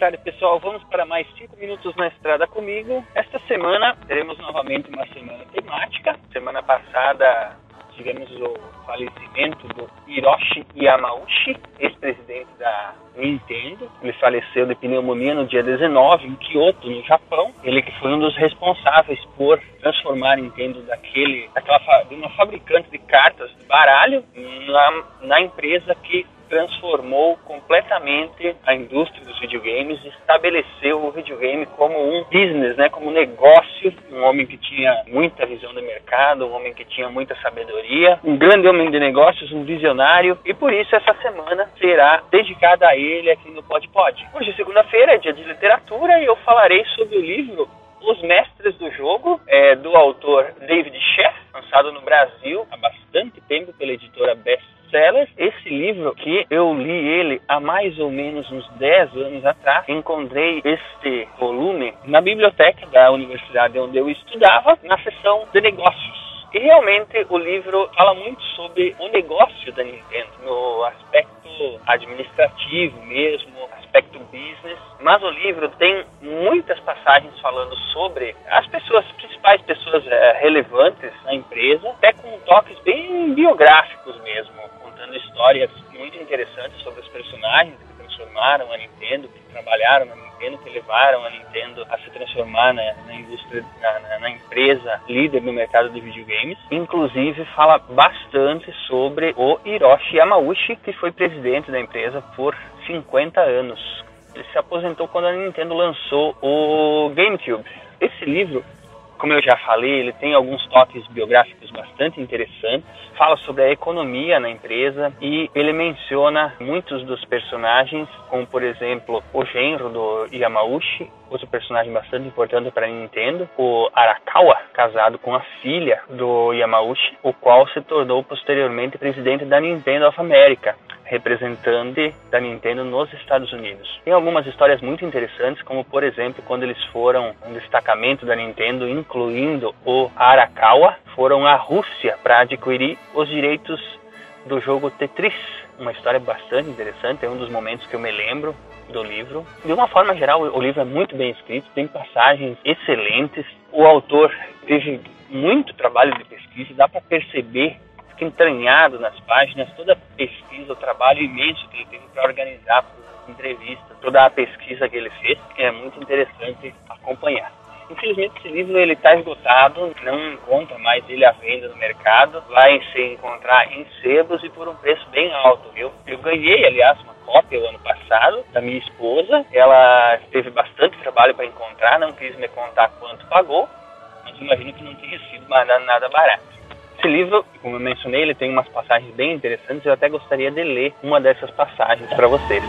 Tarde, pessoal. Vamos para mais 5 minutos na estrada comigo. Esta semana teremos novamente uma semana temática. Semana passada tivemos o falecimento do Hiroshi Yamauchi, ex-presidente da Nintendo. Ele faleceu de pneumonia no dia 19 em Kyoto, no Japão. Ele que foi um dos responsáveis por transformar a Nintendo daquele, daquela, de uma fabricante de cartas de baralho na, na empresa que transformou completamente a indústria dos videogames, estabeleceu o videogame como um business, né, como um negócio, um homem que tinha muita visão de mercado, um homem que tinha muita sabedoria, um grande homem de negócios, um visionário, e por isso essa semana será dedicada a ele aqui no Pod Pod. Hoje, segunda-feira, é dia de literatura e eu falarei sobre o livro Os Mestres do Jogo, é, do autor David Sheff, lançado no Brasil há bastante tempo pela editora Best Sellers. Esse livro que eu li ele há mais ou menos uns 10 anos atrás, encontrei este volume na biblioteca da universidade onde eu estudava, na seção de negócios. E realmente o livro fala muito sobre o negócio da Nintendo, no aspecto administrativo mesmo, aspecto business. Mas o livro tem muitas passagens falando sobre as pessoas, principais pessoas é, relevantes na empresa, até com toques bem biográficos mesmo contando histórias muito interessantes sobre os personagens que transformaram a Nintendo, que trabalharam na Nintendo, que levaram a Nintendo a se transformar na, na indústria, na, na, empresa líder no mercado de videogames. Inclusive fala bastante sobre o Hiroshi Yamauchi, que foi presidente da empresa por 50 anos. Ele se aposentou quando a Nintendo lançou o GameCube. Esse livro como eu já falei, ele tem alguns toques biográficos bastante interessantes. Fala sobre a economia na empresa e ele menciona muitos dos personagens, como por exemplo o genro do Yamauchi, outro personagem bastante importante para a Nintendo, o Arakawa, casado com a filha do Yamauchi, o qual se tornou posteriormente presidente da Nintendo of America representante da Nintendo nos Estados Unidos. Tem algumas histórias muito interessantes, como por exemplo, quando eles foram um destacamento da Nintendo, incluindo o Arakawa, foram à Rússia para adquirir os direitos do jogo Tetris. Uma história bastante interessante, é um dos momentos que eu me lembro do livro. De uma forma geral, o livro é muito bem escrito, tem passagens excelentes. O autor teve muito trabalho de pesquisa, dá para perceber entranhado nas páginas toda a pesquisa, o trabalho imenso que ele teve para organizar as entrevistas, toda a pesquisa que ele fez, que é muito interessante acompanhar. Infelizmente esse livro ele está esgotado, não encontra mais ele à venda no mercado, vai se encontrar em sebos e por um preço bem alto, viu? Eu ganhei, aliás, uma cópia o ano passado da minha esposa, ela teve bastante trabalho para encontrar, não quis me contar quanto pagou, mas imagino que não tenha sido nada barato. Esse livro, como eu mencionei, ele tem umas passagens bem interessantes. Eu até gostaria de ler uma dessas passagens para vocês.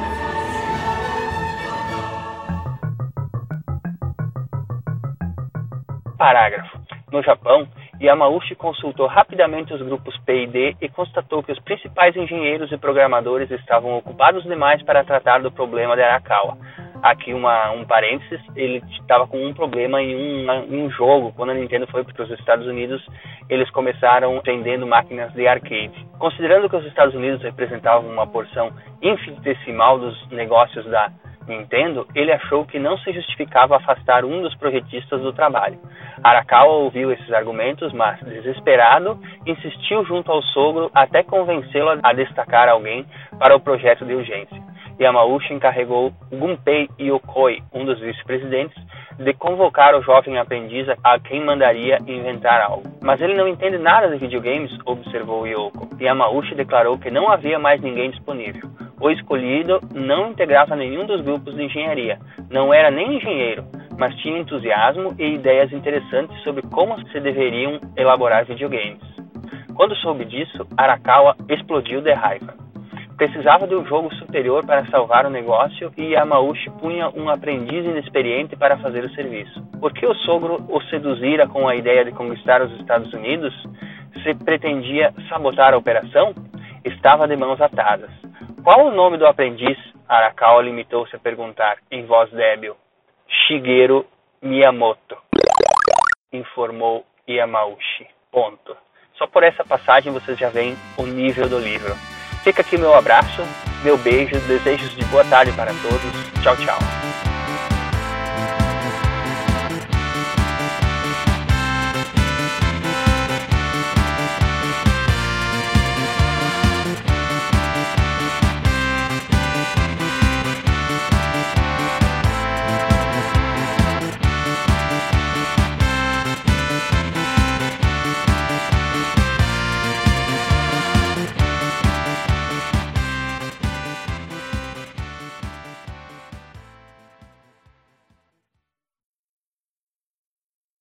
Parágrafo. No Japão, Yamauchi consultou rapidamente os grupos P e D e constatou que os principais engenheiros e programadores estavam ocupados demais para tratar do problema de Arakawa, aqui uma, um parênteses, ele estava com um problema em um, em um jogo. Quando a Nintendo foi para os Estados Unidos, eles começaram vendendo máquinas de arcade. Considerando que os Estados Unidos representavam uma porção infinitesimal dos negócios da Nintendo, ele achou que não se justificava afastar um dos projetistas do trabalho. Arakawa ouviu esses argumentos, mas, desesperado, insistiu junto ao sogro até convencê-lo a destacar alguém para o projeto de urgência. Yamauchi encarregou Gunpei Yokoi, um dos vice-presidentes, de convocar o jovem aprendiz a quem mandaria inventar algo. Mas ele não entende nada de videogames, observou Yoko. Yamauchi declarou que não havia mais ninguém disponível. O escolhido não integrava nenhum dos grupos de engenharia, não era nem engenheiro, mas tinha entusiasmo e ideias interessantes sobre como se deveriam elaborar videogames. Quando soube disso, Arakawa explodiu de raiva. Precisava de um jogo superior para salvar o negócio e Yamauchi punha um aprendiz inexperiente para fazer o serviço. Por que o sogro o seduzira com a ideia de conquistar os Estados Unidos? Se pretendia sabotar a operação? Estava de mãos atadas. Qual o nome do aprendiz? Arakawa limitou-se a perguntar, em voz débil. Shigeru Miyamoto, informou Yamauchi. Ponto. Só por essa passagem vocês já veem o nível do livro. Fica aqui meu abraço, meu beijo, desejos de boa tarde para todos. Tchau, tchau.